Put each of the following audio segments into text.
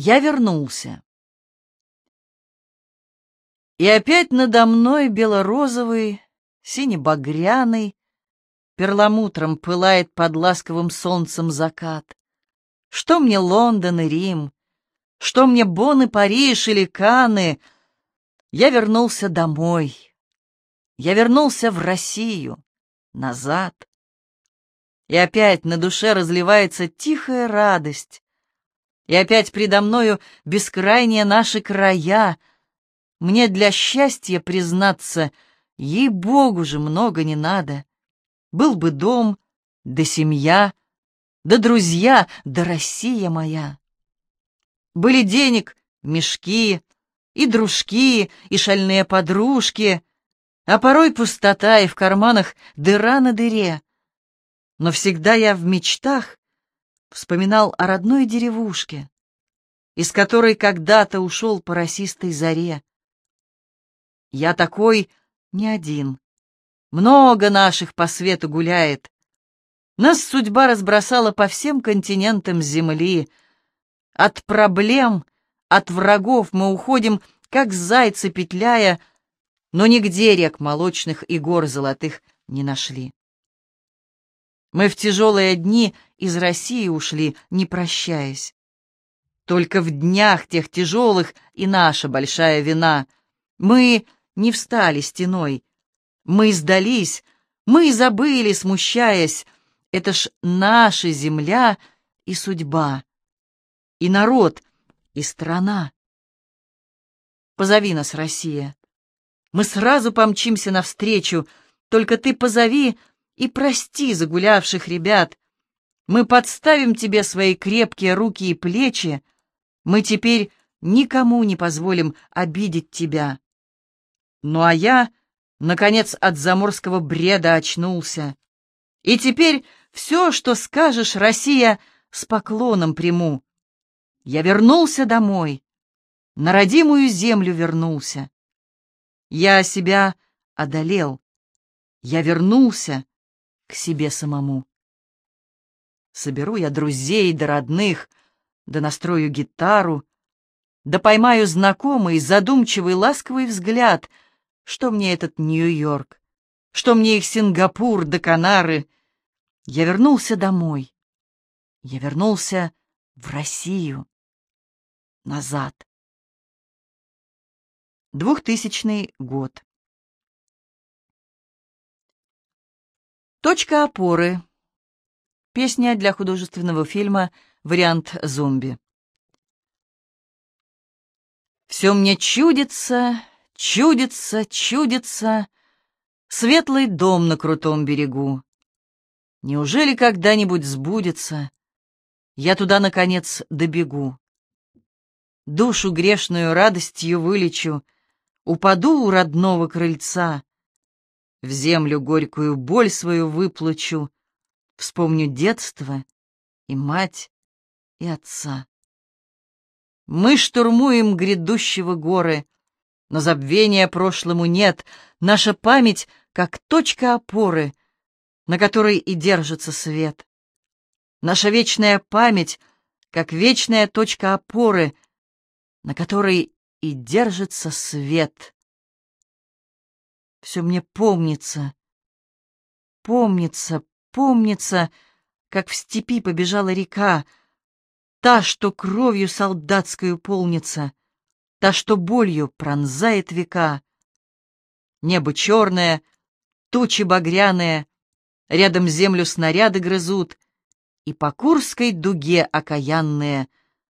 Я вернулся. И опять надо мной белорозовый, сине-багряный, перламутром пылает под ласковым солнцем закат. Что мне Лондон и Рим, что мне Бонн и Париж или Каны, я вернулся домой. Я вернулся в Россию, назад. И опять на душе разливается тихая радость. И опять предо мною бескрайние наши края. Мне для счастья признаться, ей-богу же много не надо. Был бы дом, да семья, да друзья, да Россия моя. Были денег, мешки, и дружки, и шальные подружки, а порой пустота, и в карманах дыра на дыре. Но всегда я в мечтах вспоминал о родной деревушке, из которой когда-то ушел по росистой заре. Я такой не один. Много наших по свету гуляет. Нас судьба разбросала по всем континентам Земли. От проблем, от врагов мы уходим, как зайцы петляя, но нигде рек молочных и гор золотых не нашли. Мы в тяжелые дни из России ушли, не прощаясь. Только в днях тех тяжелых и наша большая вина. Мы не встали стеной, мы сдались, мы забыли, смущаясь. Это ж наша земля и судьба, и народ, и страна. Позови нас, Россия. Мы сразу помчимся навстречу, только ты позови и прости загулявших ребят. Мы подставим тебе свои крепкие руки и плечи. Мы теперь никому не позволим обидеть тебя. Ну а я, наконец, от заморского бреда очнулся. И теперь все, что скажешь, Россия, с поклоном приму. Я вернулся домой на родимую землю вернулся. Я себя одолел. Я вернулся к себе самому. Соберу я друзей да родных, да настрою гитару, да поймаю знакомый, задумчивый, ласковый взгляд. Что мне этот Нью-Йорк? Что мне их Сингапур да Канары? Я вернулся домой. Я вернулся в Россию. Назад. Двухтысячный год. Точка опоры. Песня для художественного фильма «Вариант зомби». Все мне чудится, чудится, чудится Светлый дом на крутом берегу. Неужели когда-нибудь сбудется? Я туда, наконец, добегу. Душу грешную радостью вылечу — Упаду у родного крыльца, В землю горькую боль свою выплачу, Вспомню детство и мать, и отца. Мы штурмуем грядущего горы, Но забвения прошлому нет, Наша память — как точка опоры, На которой и держится свет. Наша вечная память — как вечная точка опоры, На которой и держится свет. Все мне помнится, помнится, помнится, как в степи побежала река, та, что кровью солдатскую полнится, та, что болью пронзает века. Небо черное, тучи багряные, рядом землю снаряды грызут, и по Курской дуге окаянные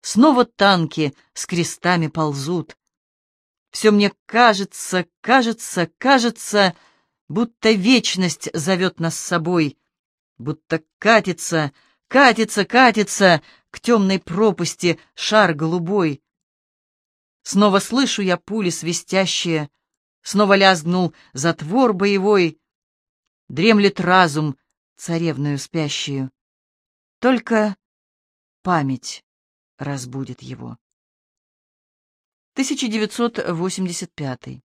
Снова танки с крестами ползут. Все мне кажется, кажется, кажется, будто вечность зовет нас с собой, будто катится, катится, катится к темной пропасти шар голубой. Снова слышу я пули свистящие, снова лязгнул затвор боевой, дремлет разум царевную спящую. Только память разбудит его. 1985.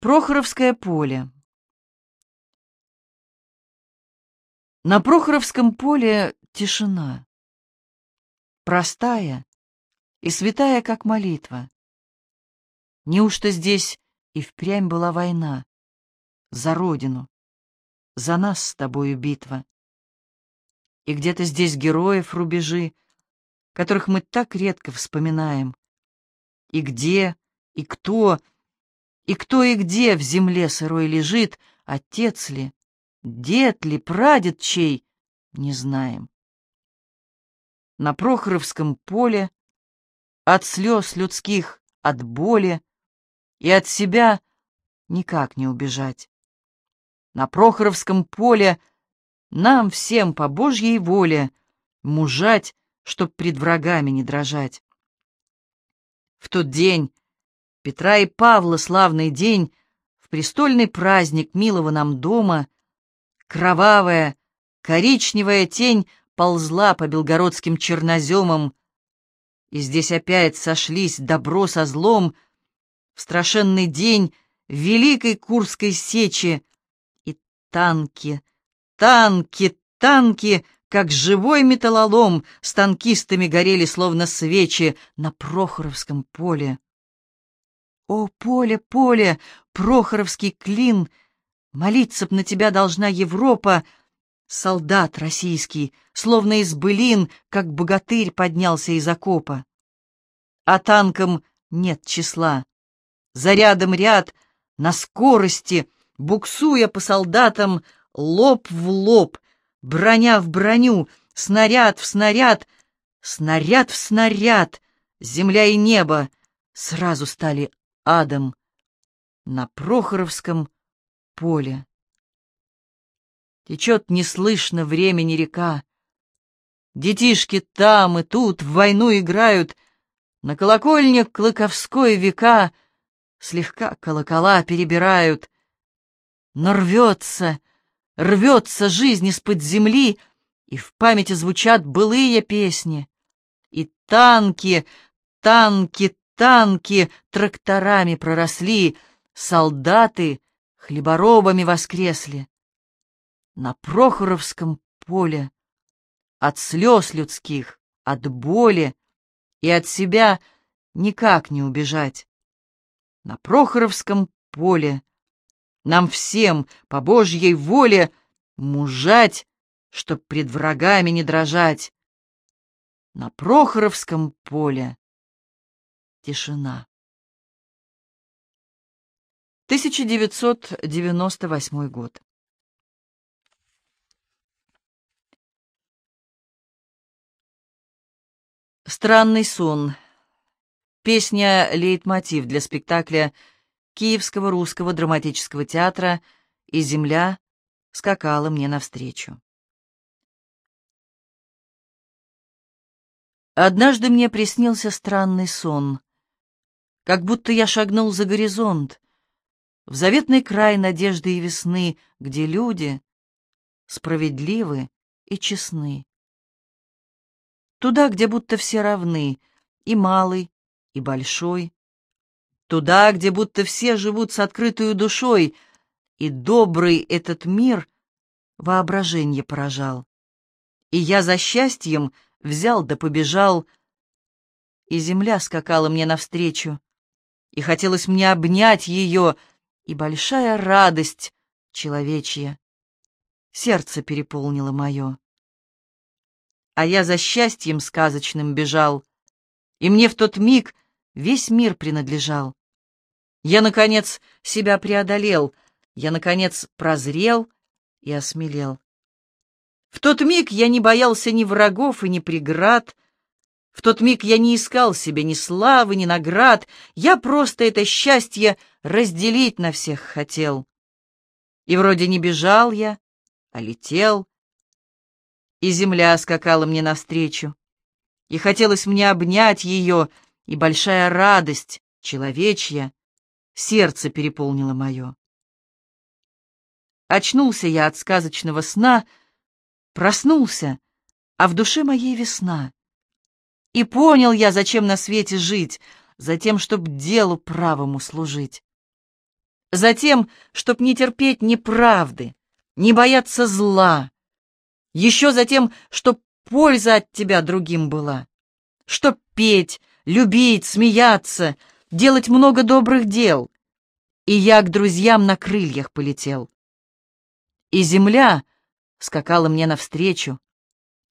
Прохоровское поле. На Прохоровском поле тишина. простая и святая, как молитва. Неужто здесь и впрямь была война? За родину, за нас с тобою битва. И где-то здесь героев рубежи, которых мы так редко вспоминаем. И где, и кто, и кто и где в земле сырой лежит, отец ли, дед ли, прадед чей, не знаем. На Прохоровском поле от слез людских, от боли и от себя никак не убежать. На Прохоровском поле нам всем по Божьей воле мужать, чтоб пред врагами не дрожать. В тот день, Петра и Павла славный день, в престольный праздник милого нам дома, кровавая, коричневая тень ползла по белгородским черноземам, и здесь опять сошлись добро со злом в страшенный день Великой Курской сечи, и танки, танки, танки, как живой металлолом, с танкистами горели, словно свечи, на Прохоровском поле. О, поле, поле, Прохоровский клин! Молиться б на тебя должна Европа, солдат российский, словно из былин, как богатырь поднялся из окопа. А танкам нет числа. Зарядом ряд, на скорости, буксуя по солдатам, лоб в лоб, броня в броню, снаряд в снаряд, снаряд в снаряд, земля и небо сразу стали адом на Прохоровском поле. Течет неслышно времени река. Детишки там и тут в войну играют, На колокольне Клыковской века Слегка колокола перебирают. Но рвется, рвется жизнь из-под земли, И в памяти звучат былые песни. И танки, танки, танки тракторами проросли, Солдаты хлеборобами воскресли на Прохоровском поле, от слез людских, от боли и от себя никак не убежать. На Прохоровском поле нам всем по Божьей воле мужать, чтоб пред врагами не дрожать. На Прохоровском поле тишина. 1998 год. Странный сон. Песня «Лейтмотив» для спектакля Киевского русского драматического театра «И земля» скакала мне навстречу. Однажды мне приснился странный сон, как будто я шагнул за горизонт, в заветный край надежды и весны, где люди справедливы и честны туда, где будто все равны, и малый, и большой, туда, где будто все живут с открытой душой, и добрый этот мир воображение поражал. И я за счастьем взял да побежал, и земля скакала мне навстречу, и хотелось мне обнять ее, и большая радость человечья сердце переполнило мое а я за счастьем сказочным бежал, и мне в тот миг весь мир принадлежал. Я, наконец, себя преодолел, я, наконец, прозрел и осмелел. В тот миг я не боялся ни врагов и ни преград, в тот миг я не искал себе ни славы, ни наград, я просто это счастье разделить на всех хотел. И вроде не бежал я, а летел, и земля скакала мне навстречу. И хотелось мне обнять ее, и большая радость, человечья, сердце переполнило мое. Очнулся я от сказочного сна, проснулся, а в душе моей весна. И понял я, зачем на свете жить, затем, чтоб делу правому служить. Затем, чтоб не терпеть неправды, не бояться зла, еще за тем, чтоб польза от тебя другим была. Чтоб петь, любить, смеяться, делать много добрых дел. И я к друзьям на крыльях полетел. И земля скакала мне навстречу,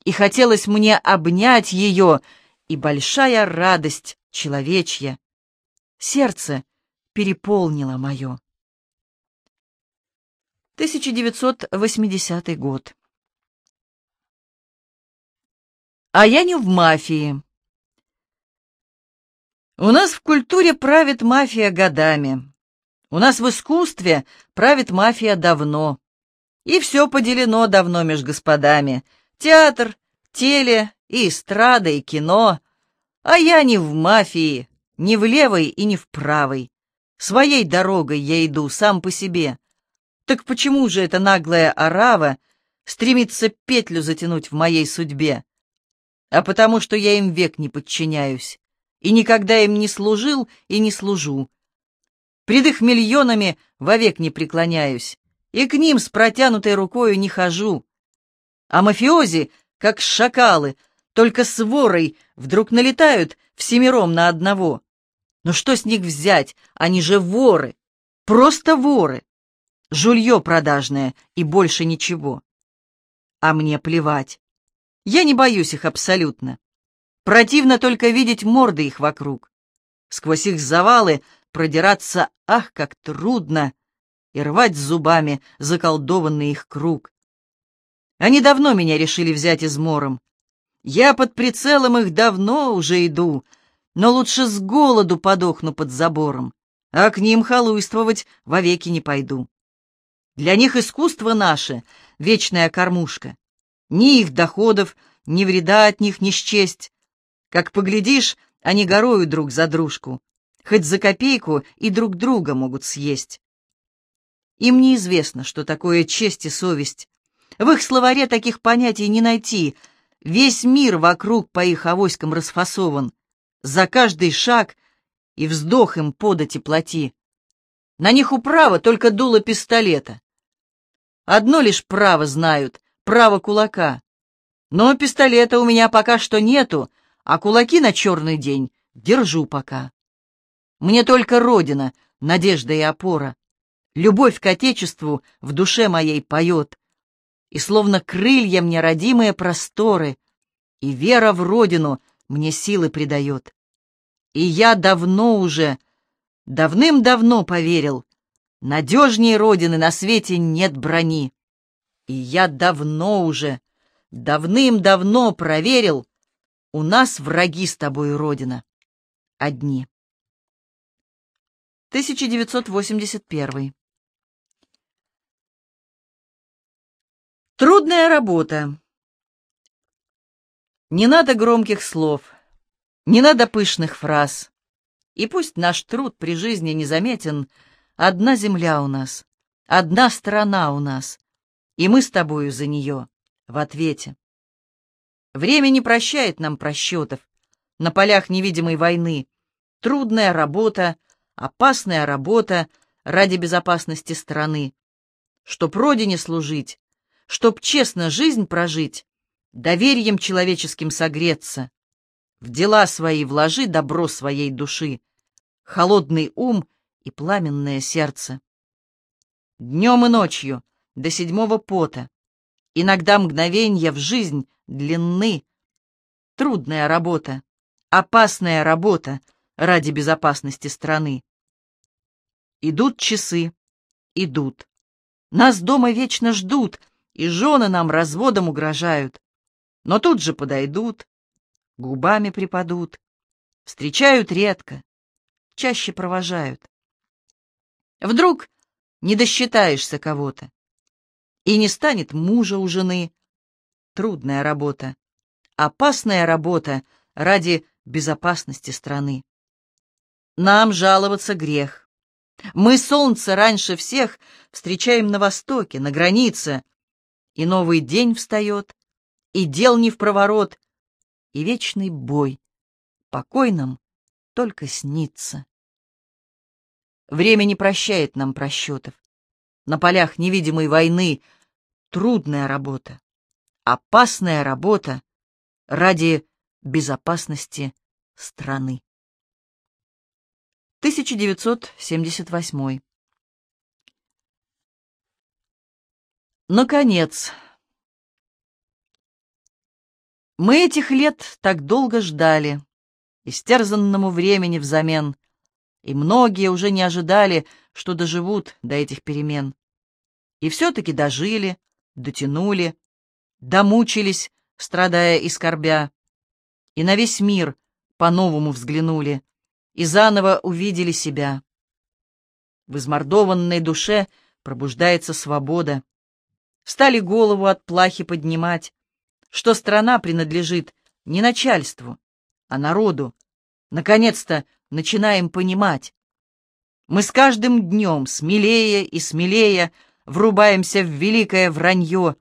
и хотелось мне обнять ее, и большая радость человечья. Сердце переполнило мое. 1980 год. А я не в мафии. У нас в культуре правит мафия годами. У нас в искусстве правит мафия давно. И все поделено давно между господами. Театр, теле, и эстрада, и кино. А я не в мафии, не в левой и не в правой. Своей дорогой я иду, сам по себе. Так почему же эта наглая орава стремится петлю затянуть в моей судьбе? А потому что я им век не подчиняюсь, и никогда им не служил и не служу. Пред их миллионами вовек не преклоняюсь, и к ним с протянутой рукою не хожу. А мафиози, как шакалы, только с ворой вдруг налетают всемиром на одного. Но что с них взять? Они же воры, просто воры. Жулье продажное и больше ничего. А мне плевать. Я не боюсь их абсолютно. Противно только видеть морды их вокруг. Сквозь их завалы продираться, ах, как трудно, и рвать зубами заколдованный их круг. Они давно меня решили взять измором. Я под прицелом их давно уже иду, но лучше с голоду подохну под забором, а к ним халуйствовать вовеки не пойду. Для них искусство наше — вечная кормушка. Ни их доходов, ни вреда от них не счесть. Как поглядишь, они горою друг за дружку, хоть за копейку и друг друга могут съесть. Им неизвестно, что такое честь и совесть. В их словаре таких понятий не найти. Весь мир вокруг по их авоськам расфасован. За каждый шаг и вздох им подать и плати. На них управа только дуло пистолета. Одно лишь право знают — право кулака. Но пистолета у меня пока что нету, а кулаки на черный день держу пока. Мне только Родина, надежда и опора. Любовь к Отечеству в душе моей поет. И словно крылья мне родимые просторы, и вера в Родину мне силы придает. И я давно уже, давным-давно поверил, Надежнее Родины на свете нет брони. И я давно уже, давным-давно проверил, у нас враги с тобой, Родина. Одни. 1981. Трудная работа. Не надо громких слов, не надо пышных фраз. И пусть наш труд при жизни незаметен, Одна земля у нас, одна страна у нас, и мы с тобою за нее в ответе. Время не прощает нам просчетов. На полях невидимой войны трудная работа, опасная работа ради безопасности страны. Чтоб родине служить, чтоб честно жизнь прожить, доверием человеческим согреться, в дела свои вложи добро своей души, холодный ум — и пламенное сердце. Днем и ночью, до седьмого пота, иногда мгновенья в жизнь длинны. Трудная работа, опасная работа ради безопасности страны. Идут часы, идут. Нас дома вечно ждут, и жены нам разводом угрожают. Но тут же подойдут, губами припадут, встречают редко, чаще провожают. Вдруг не досчитаешься кого-то, и не станет мужа у жены. Трудная работа, опасная работа ради безопасности страны. Нам жаловаться грех. Мы солнце раньше всех встречаем на востоке, на границе, и новый день встает, и дел не в проворот, и вечный бой покойным только снится. Время не прощает нам просчетов. На полях невидимой войны трудная работа, опасная работа ради безопасности страны. 1978. Наконец. Мы этих лет так долго ждали, истерзанному времени взамен, и многие уже не ожидали, что доживут до этих перемен. И все-таки дожили, дотянули, домучились, страдая и скорбя, и на весь мир по-новому взглянули, и заново увидели себя. В измордованной душе пробуждается свобода. Стали голову от плахи поднимать, что страна принадлежит не начальству, а народу. Наконец-то начинаем понимать. Мы с каждым днем смелее и смелее врубаемся в великое вранье,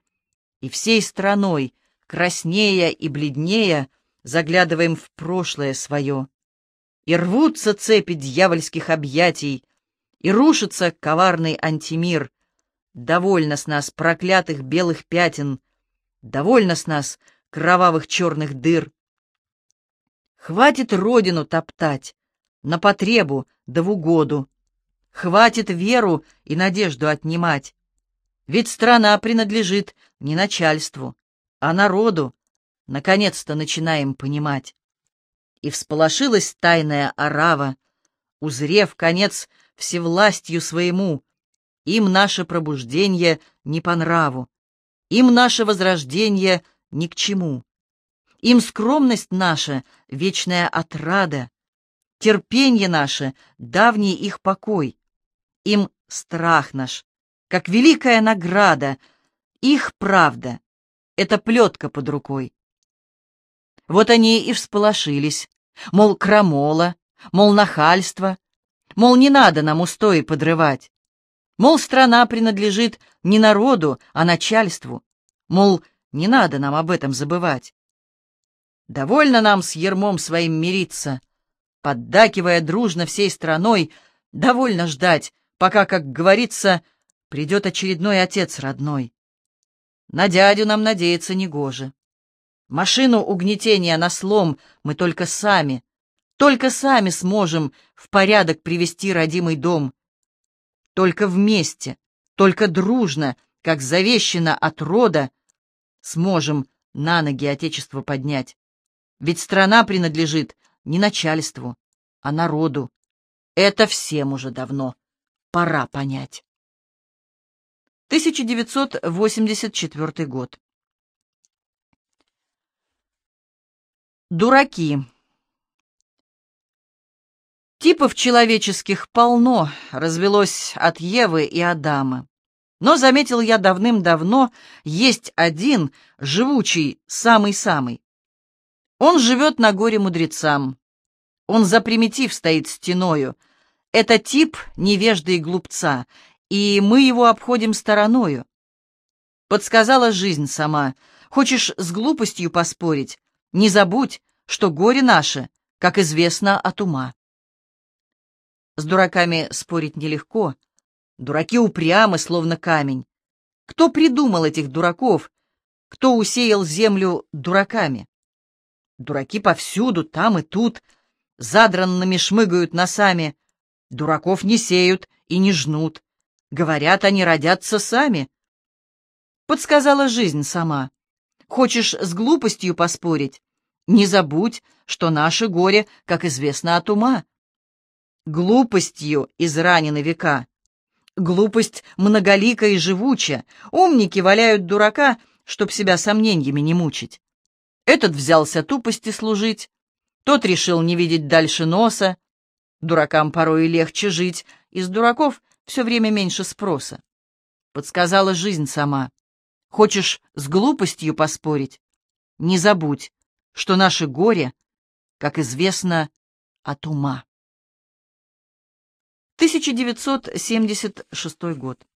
и всей страной, краснея и бледнее, заглядываем в прошлое свое. И рвутся цепи дьявольских объятий, и рушится коварный антимир. Довольно с нас проклятых белых пятен, довольно с нас кровавых черных дыр. Хватит родину топтать, на потребу да в угоду. Хватит веру и надежду отнимать. Ведь страна принадлежит не начальству, а народу. Наконец-то начинаем понимать. И всполошилась тайная орава, узрев конец всевластью своему. Им наше пробуждение не по нраву, им наше возрождение ни к чему. Им скромность наша — вечная отрада, терпенье наше — давний их покой. Им страх наш, как великая награда, их правда — это плетка под рукой. Вот они и всполошились, мол, крамола, мол, нахальство, мол, не надо нам устои подрывать, мол, страна принадлежит не народу, а начальству, мол, не надо нам об этом забывать. Довольно нам с ермом своим мириться, поддакивая дружно всей страной, довольно ждать, пока, как говорится, придет очередной отец родной. На дядю нам надеяться негоже. Машину угнетения на слом мы только сами, только сами сможем в порядок привести родимый дом. Только вместе, только дружно, как завещено от рода, сможем на ноги Отечество поднять. Ведь страна принадлежит не начальству, а народу. Это всем уже давно пора понять. 1984 год. Дураки. Типов человеческих полно развелось от Евы и Адама. Но, заметил я давным-давно, есть один, живучий, самый-самый. Он живет на горе мудрецам. Он за примитив стоит стеною. Это тип невежды и глупца, и мы его обходим стороною. Подсказала жизнь сама. Хочешь с глупостью поспорить? Не забудь, что горе наше, как известно, от ума. С дураками спорить нелегко. Дураки упрямы, словно камень. Кто придумал этих дураков? Кто усеял землю дураками? Дураки повсюду, там и тут, задранными шмыгают носами. Дураков не сеют и не жнут. Говорят, они родятся сами. Подсказала жизнь сама. Хочешь с глупостью поспорить? Не забудь, что наше горе, как известно, от ума. Глупостью изранены века. Глупость многолика и живуча. Умники валяют дурака, чтоб себя сомнениями не мучить. Этот взялся тупости служить, тот решил не видеть дальше носа. Дуракам порой легче жить, из дураков все время меньше спроса. Подсказала жизнь сама. Хочешь с глупостью поспорить? Не забудь, что наше горе, как известно, от ума. 1976 год.